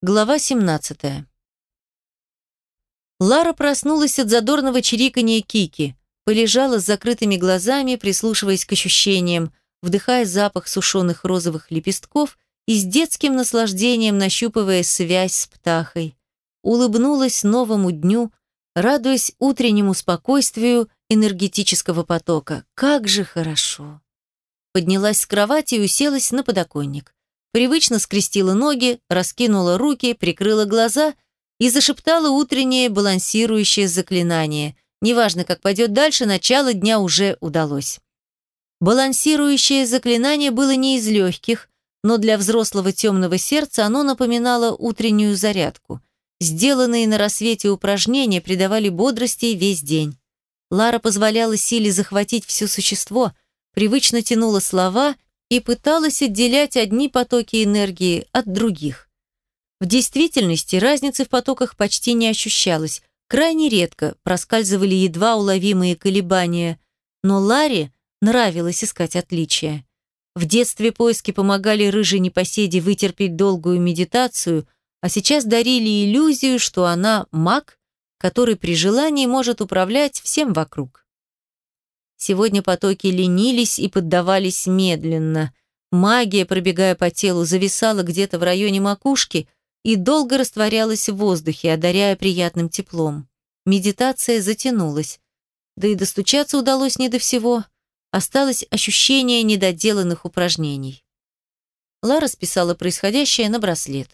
Глава 17. Лара проснулась от задорного чириканья Кики, полежала с закрытыми глазами, прислушиваясь к ощущениям, вдыхая запах сушеных розовых лепестков и с детским наслаждением нащупывая связь с птахой. Улыбнулась новому дню, радуясь утреннему спокойствию энергетического потока. Как же хорошо! Поднялась с кровати и уселась на подоконник привычно скрестила ноги, раскинула руки, прикрыла глаза и зашептала утреннее балансирующее заклинание. Неважно, как пойдет дальше, начало дня уже удалось. Балансирующее заклинание было не из легких, но для взрослого темного сердца оно напоминало утреннюю зарядку. Сделанные на рассвете упражнения придавали бодрости весь день. Лара позволяла силе захватить все существо, привычно тянула слова и пыталась отделять одни потоки энергии от других. В действительности разницы в потоках почти не ощущалось, крайне редко проскальзывали едва уловимые колебания, но Ларе нравилось искать отличия. В детстве поиски помогали рыжей непоседе вытерпеть долгую медитацию, а сейчас дарили иллюзию, что она маг, который при желании может управлять всем вокруг. Сегодня потоки ленились и поддавались медленно. Магия, пробегая по телу, зависала где-то в районе макушки и долго растворялась в воздухе, одаряя приятным теплом. Медитация затянулась. Да и достучаться удалось не до всего. Осталось ощущение недоделанных упражнений. Лара списала происходящее на браслет.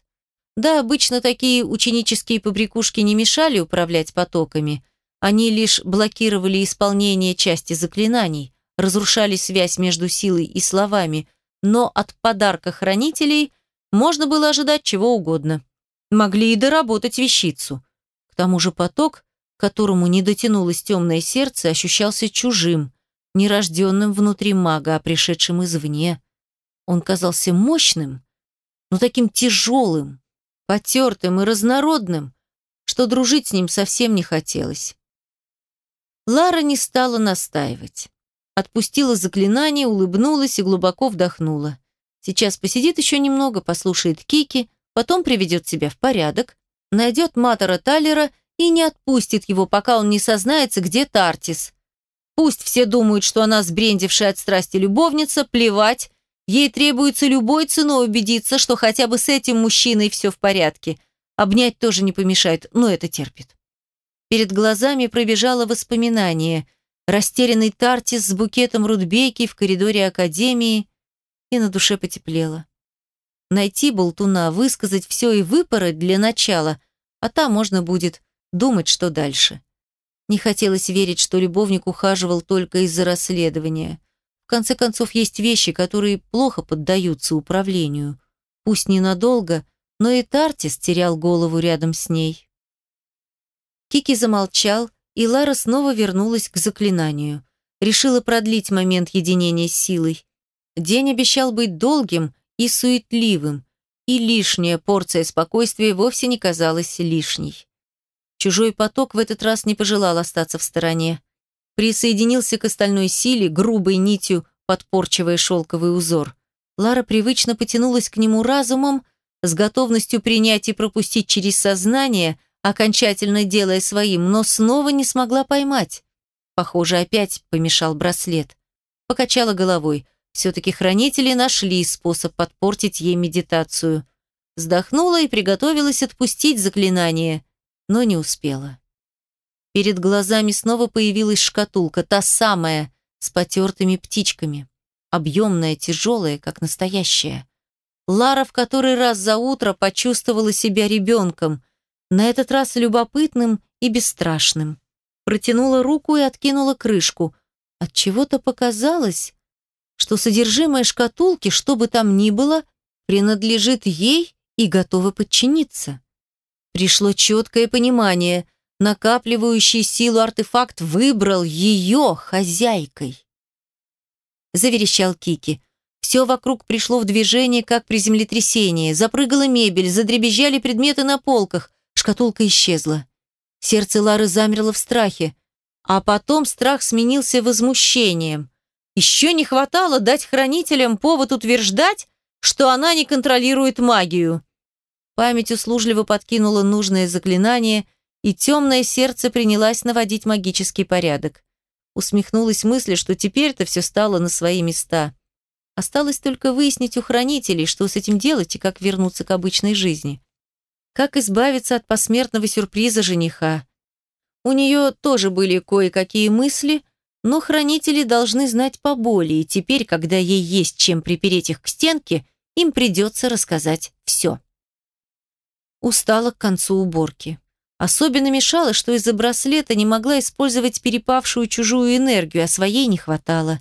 Да, обычно такие ученические побрякушки не мешали управлять потоками – они лишь блокировали исполнение части заклинаний, разрушали связь между силой и словами, но от подарка хранителей можно было ожидать чего угодно. Могли и доработать вещицу. К тому же поток, которому не дотянулось темное сердце, ощущался чужим, нерожденным внутри мага, а пришедшим извне. Он казался мощным, но таким тяжелым, потертым и разнородным, что дружить с ним совсем не хотелось. Лара не стала настаивать. Отпустила заклинание, улыбнулась и глубоко вдохнула. Сейчас посидит еще немного, послушает Кики, потом приведет себя в порядок, найдет Матера Талера и не отпустит его, пока он не сознается, где Тартис. Пусть все думают, что она сбрендившая от страсти любовница, плевать. Ей требуется любой ценой убедиться, что хотя бы с этим мужчиной все в порядке. Обнять тоже не помешает, но это терпит. Перед глазами пробежало воспоминание. Растерянный Тартис с букетом рудбейки в коридоре академии, и на душе потеплело. Найти болтуна, высказать все и выпороть для начала, а там можно будет думать, что дальше. Не хотелось верить, что любовник ухаживал только из-за расследования. В конце концов, есть вещи, которые плохо поддаются управлению. Пусть ненадолго, но и Тартис терял голову рядом с ней. Кики замолчал, и Лара снова вернулась к заклинанию. Решила продлить момент единения с силой. День обещал быть долгим и суетливым, и лишняя порция спокойствия вовсе не казалась лишней. Чужой поток в этот раз не пожелал остаться в стороне. Присоединился к остальной силе, грубой нитью подпорчивая шелковый узор. Лара привычно потянулась к нему разумом, с готовностью принять и пропустить через сознание, окончательно делая своим, но снова не смогла поймать. Похоже, опять помешал браслет. Покачала головой. Все-таки хранители нашли способ подпортить ей медитацию. Вздохнула и приготовилась отпустить заклинание, но не успела. Перед глазами снова появилась шкатулка, та самая, с потертыми птичками. Объемная, тяжелая, как настоящая. Лара в который раз за утро почувствовала себя ребенком – на этот раз любопытным и бесстрашным. Протянула руку и откинула крышку. От чего-то показалось, что содержимое шкатулки, что бы там ни было, принадлежит ей и готово подчиниться. Пришло четкое понимание. Накапливающий силу артефакт выбрал ее хозяйкой. Заверещал Кики. Все вокруг пришло в движение, как при землетрясении. Запрыгала мебель, задребезжали предметы на полках. Шкатулка исчезла. Сердце Лары замерло в страхе, а потом страх сменился возмущением. Еще не хватало дать хранителям повод утверждать, что она не контролирует магию. Память услужливо подкинула нужное заклинание, и темное сердце принялась наводить магический порядок. Усмехнулась мысль, что теперь-то все стало на свои места. Осталось только выяснить у хранителей, что с этим делать и как вернуться к обычной жизни. Как избавиться от посмертного сюрприза жениха. У нее тоже были кое-какие мысли, но хранители должны знать поболее, и теперь, когда ей есть чем припереть их к стенке, им придется рассказать все. Устала к концу уборки. Особенно мешало, что из-за браслета не могла использовать перепавшую чужую энергию, а своей не хватало.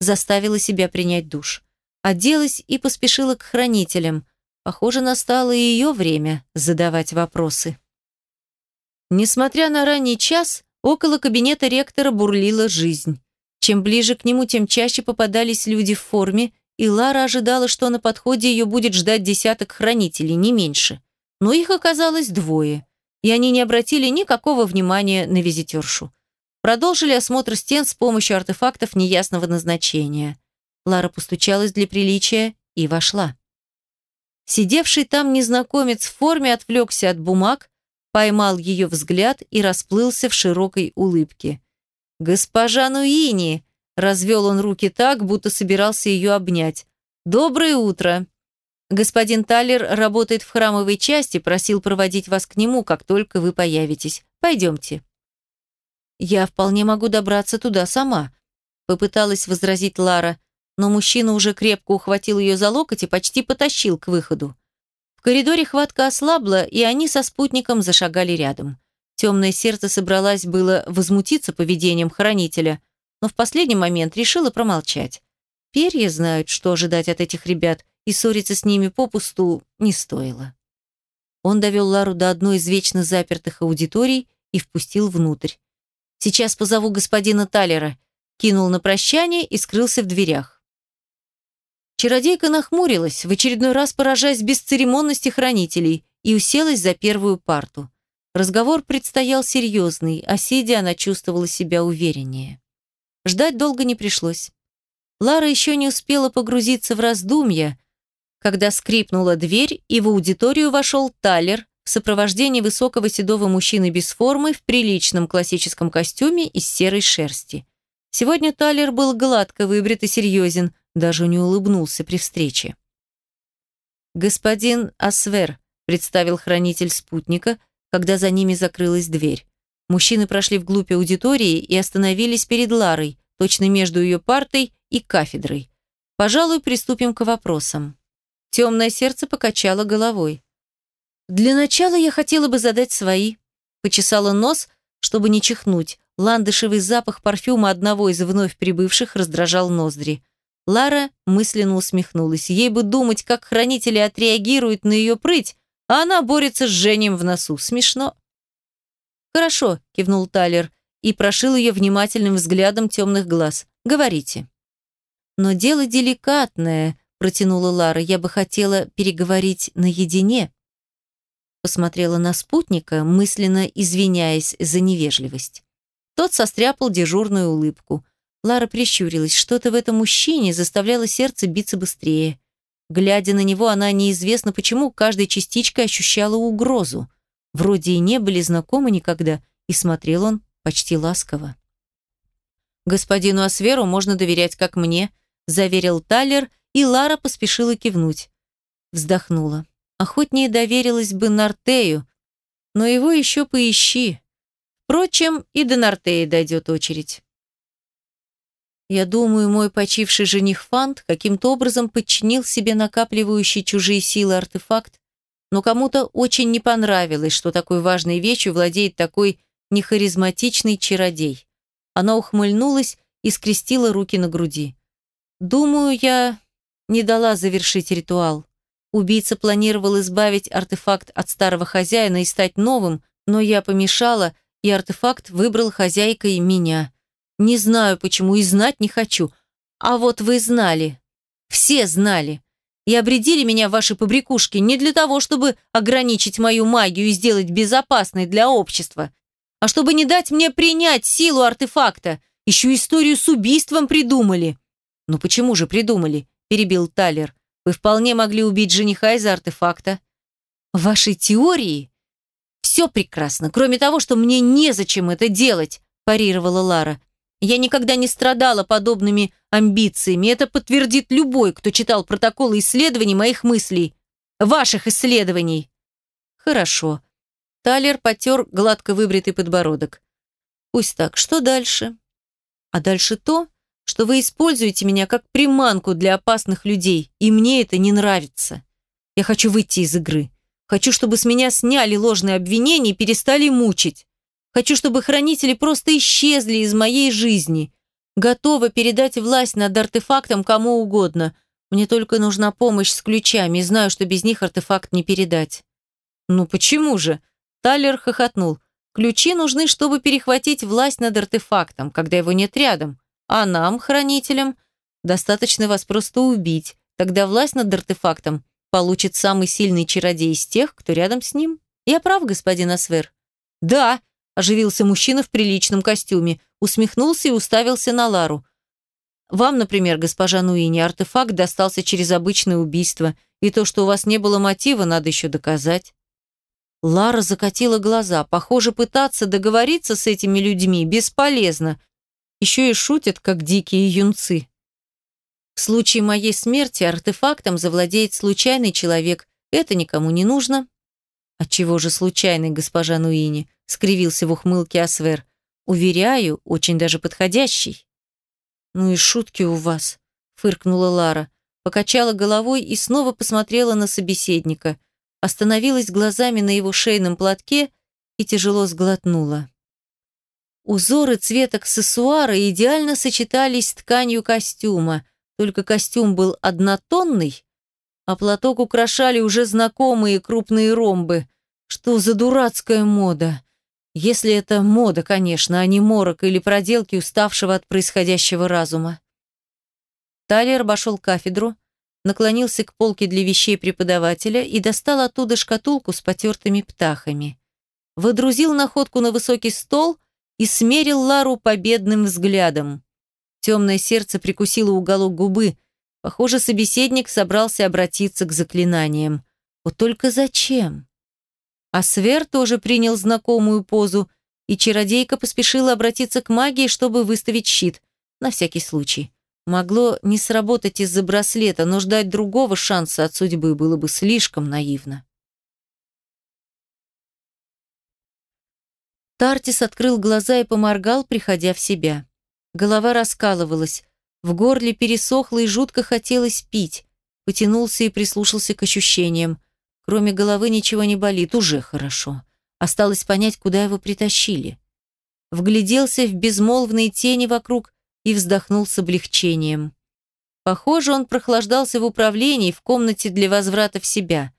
Заставила себя принять душ. Оделась и поспешила к хранителям. Похоже, настало и ее время задавать вопросы. Несмотря на ранний час, около кабинета ректора бурлила жизнь. Чем ближе к нему, тем чаще попадались люди в форме, и Лара ожидала, что на подходе ее будет ждать десяток хранителей, не меньше. Но их оказалось двое, и они не обратили никакого внимания на визитершу. Продолжили осмотр стен с помощью артефактов неясного назначения. Лара постучалась для приличия и вошла. Сидевший там незнакомец в форме отвлекся от бумаг, поймал ее взгляд и расплылся в широкой улыбке. «Госпожа Нуини!» Развел он руки так, будто собирался ее обнять. «Доброе утро!» «Господин Талер работает в храмовой части, просил проводить вас к нему, как только вы появитесь. Пойдемте». «Я вполне могу добраться туда сама», — попыталась возразить Лара, но мужчина уже крепко ухватил ее за локоть и почти потащил к выходу. В коридоре хватка ослабла, и они со спутником зашагали рядом. Темное сердце собралось было возмутиться поведением хранителя, но в последний момент решила промолчать. Перья знают, что ожидать от этих ребят, и ссориться с ними попусту не стоило. Он довел Лару до одной из вечно запертых аудиторий и впустил внутрь. «Сейчас позову господина Талера», кинул на прощание и скрылся в дверях. Чародейка нахмурилась, в очередной раз поражаясь бесцеремонности хранителей, и уселась за первую парту. Разговор предстоял серьезный, а сидя она чувствовала себя увереннее. Ждать долго не пришлось. Лара еще не успела погрузиться в раздумья, когда скрипнула дверь, и в аудиторию вошел Талер в сопровождении высокого седого мужчины без формы в приличном классическом костюме из серой шерсти. Сегодня Талер был гладко выбрит и серьезен, даже не улыбнулся при встрече. «Господин Асвер», — представил хранитель спутника, когда за ними закрылась дверь. Мужчины прошли вглубь аудитории и остановились перед Ларой, точно между ее партой и кафедрой. Пожалуй, приступим к вопросам. Темное сердце покачало головой. Для начала я хотела бы задать свои. Почесала нос, чтобы не чихнуть. Ландышевый запах парфюма одного из вновь прибывших раздражал ноздри. Лара мысленно усмехнулась. Ей бы думать, как хранители отреагируют на ее прыть, а она борется с жжением в носу. Смешно. «Хорошо», – кивнул Талер и прошил ее внимательным взглядом темных глаз. «Говорите». «Но дело деликатное», – протянула Лара. «Я бы хотела переговорить наедине». Посмотрела на спутника, мысленно извиняясь за невежливость. Тот состряпал дежурную улыбку. Лара прищурилась. Что-то в этом мужчине заставляло сердце биться быстрее. Глядя на него, она неизвестно почему каждой частичкой ощущала угрозу. Вроде и не были знакомы никогда, и смотрел он почти ласково. «Господину Асверу можно доверять, как мне», заверил Талер, и Лара поспешила кивнуть. Вздохнула. Охотнее доверилась бы Нартею, но его еще поищи. Впрочем, и до Нартея дойдет очередь. Я думаю, мой почивший жених Фант каким-то образом подчинил себе накапливающий чужие силы артефакт но кому-то очень не понравилось, что такой важной вещью владеет такой нехаризматичный чародей. Она ухмыльнулась и скрестила руки на груди. «Думаю, я не дала завершить ритуал. Убийца планировал избавить артефакт от старого хозяина и стать новым, но я помешала, и артефакт выбрал хозяйкой меня. Не знаю почему и знать не хочу. А вот вы знали. Все знали и обредили меня ваши побрякушки не для того, чтобы ограничить мою магию и сделать безопасной для общества, а чтобы не дать мне принять силу артефакта. Еще историю с убийством придумали». «Ну почему же придумали?» – перебил Талер. «Вы вполне могли убить жениха из-за артефакта». В вашей теории все прекрасно, кроме того, что мне незачем это делать, парировала Лара. Я никогда не страдала подобными амбициями. Это подтвердит любой, кто читал протоколы исследований моих мыслей. Ваших исследований. Хорошо. Талер потер гладко выбритый подбородок. Пусть так. Что дальше? А дальше то, что вы используете меня как приманку для опасных людей, и мне это не нравится. Я хочу выйти из игры. Хочу, чтобы с меня сняли ложные обвинения и перестали мучить. Хочу, чтобы хранители просто исчезли из моей жизни. Готова передать власть над артефактом кому угодно. Мне только нужна помощь с ключами, знаю, что без них артефакт не передать. Ну почему же? Талер хохотнул. Ключи нужны, чтобы перехватить власть над артефактом, когда его нет рядом. А нам, хранителям, достаточно вас просто убить. Тогда власть над артефактом получит самый сильный чародей из тех, кто рядом с ним. Я прав, господин Асвер? Да, оживился мужчина в приличном костюме, усмехнулся и уставился на Лару. Вам, например, госпожа Нуини, артефакт достался через обычное убийство, и то, что у вас не было мотива, надо еще доказать. Лара закатила глаза. Похоже, пытаться договориться с этими людьми бесполезно. Еще и шутят, как дикие юнцы. В случае моей смерти артефактом завладеет случайный человек. Это никому не нужно. Отчего же случайный, госпожа Нуини? скривился в ухмылке Асвер. Уверяю, очень даже подходящий. Ну и шутки у вас, фыркнула Лара, покачала головой и снова посмотрела на собеседника, остановилась глазами на его шейном платке и тяжело сглотнула. Узоры цвета аксессуара идеально сочетались с тканью костюма, только костюм был однотонный, а платок украшали уже знакомые крупные ромбы. Что за дурацкая мода? Если это мода, конечно, а не морок или проделки уставшего от происходящего разума. Талер обошел кафедру, наклонился к полке для вещей преподавателя и достал оттуда шкатулку с потертыми птахами. Водрузил находку на высокий стол – и смерил Лару победным взглядом. Темное сердце прикусило уголок губы. Похоже, собеседник собрался обратиться к заклинаниям. Вот только зачем? А Свер тоже принял знакомую позу, и чародейка поспешила обратиться к магии, чтобы выставить щит. На всякий случай. Могло не сработать из-за браслета, но ждать другого шанса от судьбы было бы слишком наивно. Тартис открыл глаза и поморгал, приходя в себя. Голова раскалывалась, в горле пересохло и жутко хотелось пить. Потянулся и прислушался к ощущениям. Кроме головы ничего не болит, уже хорошо. Осталось понять, куда его притащили. Вгляделся в безмолвные тени вокруг и вздохнул с облегчением. Похоже, он прохлаждался в управлении в комнате для возврата в себя.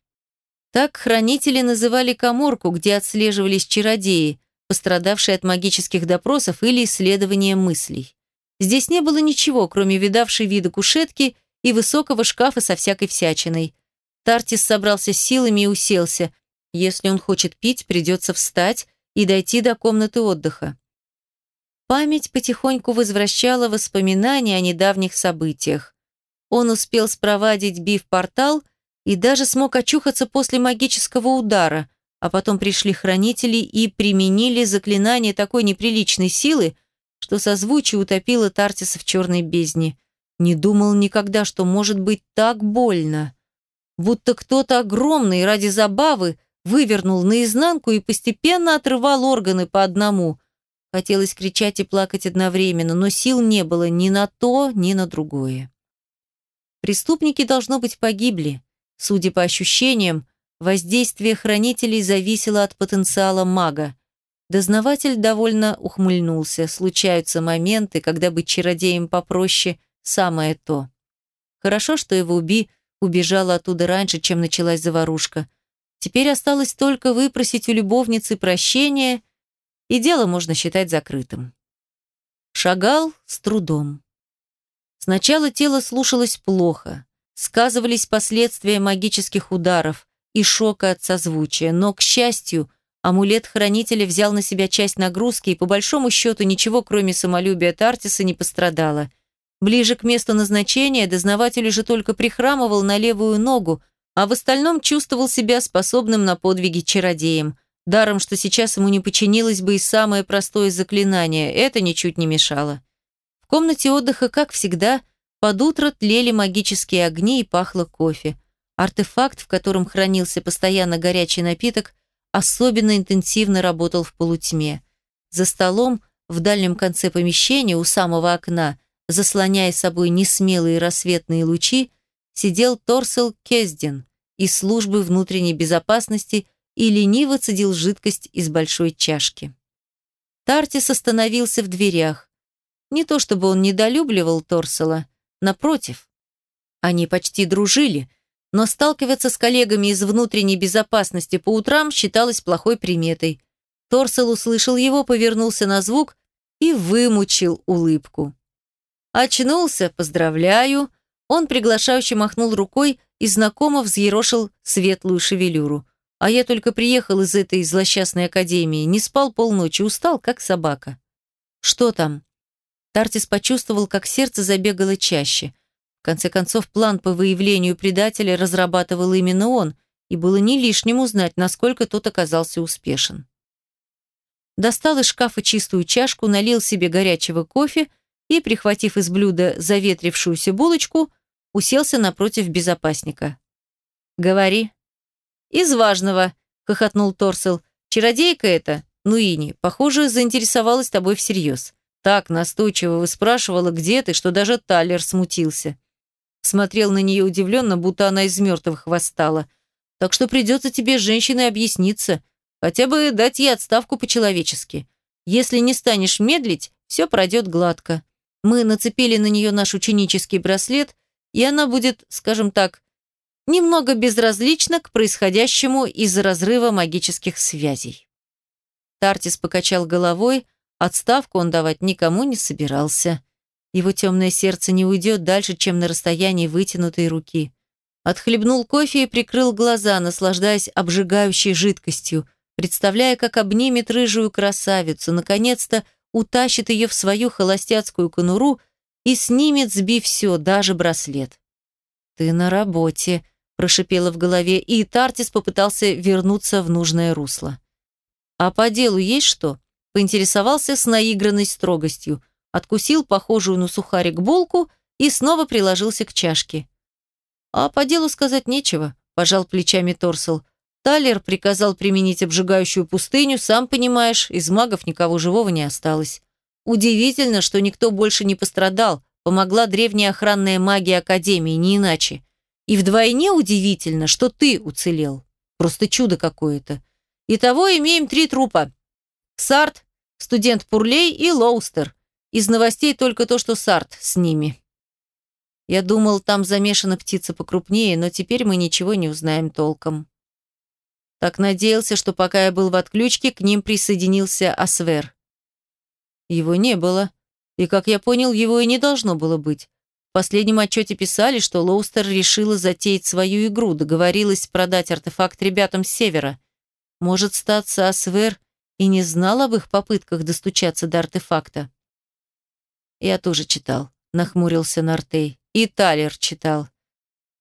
Так хранители называли коморку, где отслеживались чародеи, пострадавшие от магических допросов или исследования мыслей. Здесь не было ничего, кроме видавшей вида кушетки и высокого шкафа со всякой всячиной. Тартис собрался силами и уселся. Если он хочет пить, придется встать и дойти до комнаты отдыха. Память потихоньку возвращала воспоминания о недавних событиях. Он успел спровадить Би в портал и даже смог очухаться после магического удара – а потом пришли хранители и применили заклинание такой неприличной силы, что созвучие утопило Тартиса в черной бездне. Не думал никогда, что может быть так больно. Будто кто-то огромный ради забавы вывернул наизнанку и постепенно отрывал органы по одному. Хотелось кричать и плакать одновременно, но сил не было ни на то, ни на другое. Преступники, должно быть, погибли. Судя по ощущениям, Воздействие хранителей зависело от потенциала мага. Дознаватель довольно ухмыльнулся. Случаются моменты, когда быть чародеем попроще – самое то. Хорошо, что его уби убежала оттуда раньше, чем началась заварушка. Теперь осталось только выпросить у любовницы прощения, и дело можно считать закрытым. Шагал с трудом. Сначала тело слушалось плохо. Сказывались последствия магических ударов и шока от созвучия, но, к счастью, амулет хранителя взял на себя часть нагрузки, и по большому счету ничего, кроме самолюбия Тартиса, не пострадало. Ближе к месту назначения дознаватель уже только прихрамывал на левую ногу, а в остальном чувствовал себя способным на подвиги чародеем. Даром, что сейчас ему не подчинилось бы и самое простое заклинание, это ничуть не мешало. В комнате отдыха, как всегда, под утро тлели магические огни и пахло кофе. Артефакт, в котором хранился постоянно горячий напиток, особенно интенсивно работал в полутьме. За столом, в дальнем конце помещения, у самого окна, заслоняя собой несмелые рассветные лучи, сидел Торсел Кездин из службы внутренней безопасности и лениво цедил жидкость из большой чашки. Тартис остановился в дверях. Не то чтобы он недолюбливал Торсела, напротив. Они почти дружили, но сталкиваться с коллегами из внутренней безопасности по утрам считалось плохой приметой. Торсел услышал его, повернулся на звук и вымучил улыбку. «Очнулся, поздравляю!» Он приглашающе махнул рукой и знакомо взъерошил светлую шевелюру. А я только приехал из этой злосчастной академии, не спал полночи, устал, как собака. «Что там?» Тартис почувствовал, как сердце забегало чаще. В конце концов, план по выявлению предателя разрабатывал именно он, и было не лишним узнать, насколько тот оказался успешен. Достал из шкафа чистую чашку, налил себе горячего кофе и, прихватив из блюда заветрившуюся булочку, уселся напротив безопасника. «Говори». «Из важного», — хохотнул Торсел. «Чародейка эта, Нуини, похоже, заинтересовалась тобой всерьез. Так настойчиво выспрашивала, где ты, что даже Талер смутился. Смотрел на нее удивленно, будто она из мертвых восстала. Так что придется тебе женщиной объясниться, хотя бы дать ей отставку по-человечески. Если не станешь медлить, все пройдет гладко. Мы нацепили на нее наш ученический браслет, и она будет, скажем так, немного безразлична к происходящему из-за разрыва магических связей. Тартис покачал головой, отставку он давать никому не собирался. Его темное сердце не уйдет дальше, чем на расстоянии вытянутой руки. Отхлебнул кофе и прикрыл глаза, наслаждаясь обжигающей жидкостью, представляя, как обнимет рыжую красавицу, наконец-то утащит ее в свою холостяцкую конуру и снимет, сбив все, даже браслет. «Ты на работе», – прошипело в голове, и Тартис попытался вернуться в нужное русло. «А по делу есть что?» – поинтересовался с наигранной строгостью, откусил похожую на сухарик булку и снова приложился к чашке. «А по делу сказать нечего», – пожал плечами Торсел. Талер приказал применить обжигающую пустыню, сам понимаешь, из магов никого живого не осталось. Удивительно, что никто больше не пострадал, помогла древняя охранная магия Академии, не иначе. И вдвойне удивительно, что ты уцелел. Просто чудо какое-то. Итого имеем три трупа. Сарт, студент Пурлей и Лоустер. Из новостей только то, что Сарт с ними. Я думал, там замешана птица покрупнее, но теперь мы ничего не узнаем толком. Так надеялся, что пока я был в отключке, к ним присоединился Асвер. Его не было. И, как я понял, его и не должно было быть. В последнем отчете писали, что Лоустер решила затеять свою игру, договорилась продать артефакт ребятам с севера. Может, статься Асвер и не знал об их попытках достучаться до артефакта. Я тоже читал, нахмурился Нартей. И Талер читал.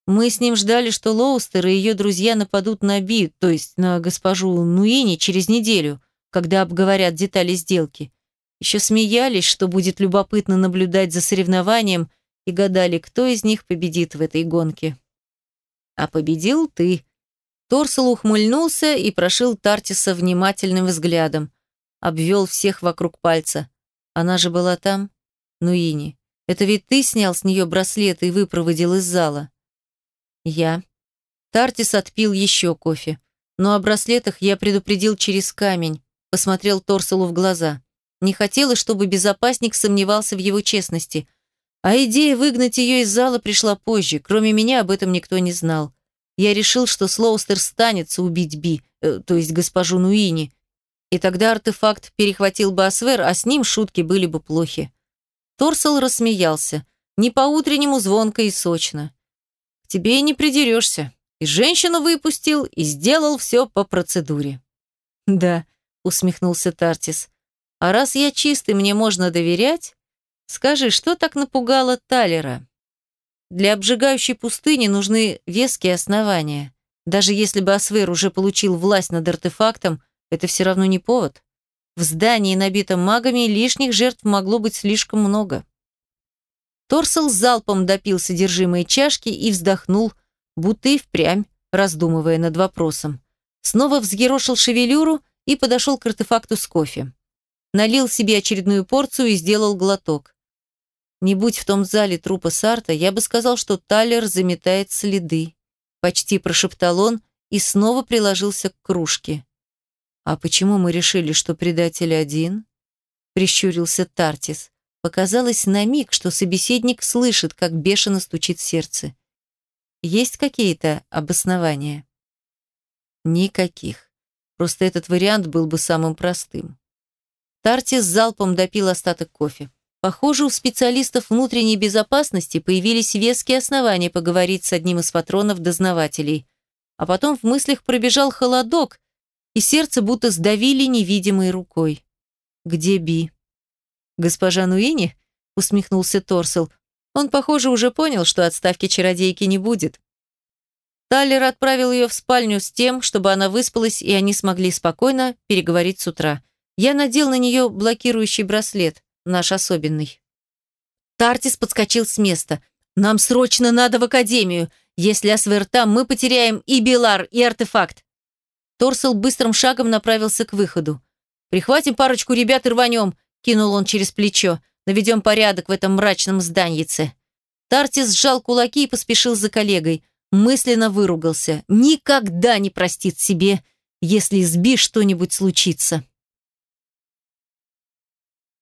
Мы с ним ждали, что Лоустер и ее друзья нападут на Би, то есть на госпожу Нуини, через неделю, когда обговорят детали сделки. Еще смеялись, что будет любопытно наблюдать за соревнованием, и гадали, кто из них победит в этой гонке. А победил ты. Торсел ухмыльнулся и прошил Тартиса внимательным взглядом. Обвел всех вокруг пальца. Она же была там? Нуини. Это ведь ты снял с нее браслет и выпроводил из зала. Я. Тартис отпил еще кофе. Но о браслетах я предупредил через камень. Посмотрел Торселу в глаза. Не хотелось, чтобы безопасник сомневался в его честности. А идея выгнать ее из зала пришла позже. Кроме меня об этом никто не знал. Я решил, что Слоустер станется убить Би, э, то есть госпожу Нуини. И тогда артефакт перехватил бы Асвер, а с ним шутки были бы плохи. Торсел рассмеялся. Не по-утреннему звонко и сочно. К тебе и не придерешься. И женщину выпустил, и сделал все по процедуре. Да, усмехнулся Тартис. А раз я чистый, мне можно доверять? Скажи, что так напугало Талера? Для обжигающей пустыни нужны веские основания. Даже если бы Асвер уже получил власть над артефактом, это все равно не повод. В здании, набитом магами, лишних жертв могло быть слишком много. Торсел залпом допил содержимое чашки и вздохнул, будто и впрямь, раздумывая над вопросом. Снова взъерошил шевелюру и подошел к артефакту с кофе. Налил себе очередную порцию и сделал глоток. Не будь в том зале трупа Сарта, я бы сказал, что Талер заметает следы. Почти прошептал он и снова приложился к кружке. «А почему мы решили, что предатель один?» Прищурился Тартис. Показалось на миг, что собеседник слышит, как бешено стучит сердце. «Есть какие-то обоснования?» «Никаких. Просто этот вариант был бы самым простым». Тартис залпом допил остаток кофе. Похоже, у специалистов внутренней безопасности появились веские основания поговорить с одним из патронов-дознавателей. А потом в мыслях пробежал холодок, и сердце будто сдавили невидимой рукой. «Где Би?» «Госпожа Нуини?» — усмехнулся Торсел. Он, похоже, уже понял, что отставки чародейки не будет. Таллер отправил ее в спальню с тем, чтобы она выспалась, и они смогли спокойно переговорить с утра. Я надел на нее блокирующий браслет наш особенный. Тартис подскочил с места. «Нам срочно надо в академию. Если Асвер там, мы потеряем и Белар, и артефакт». Торсел быстрым шагом направился к выходу. «Прихватим парочку ребят и рванем», — кинул он через плечо. «Наведем порядок в этом мрачном зданьице». Тартис сжал кулаки и поспешил за коллегой. Мысленно выругался. «Никогда не простит себе, если с Би что-нибудь случится».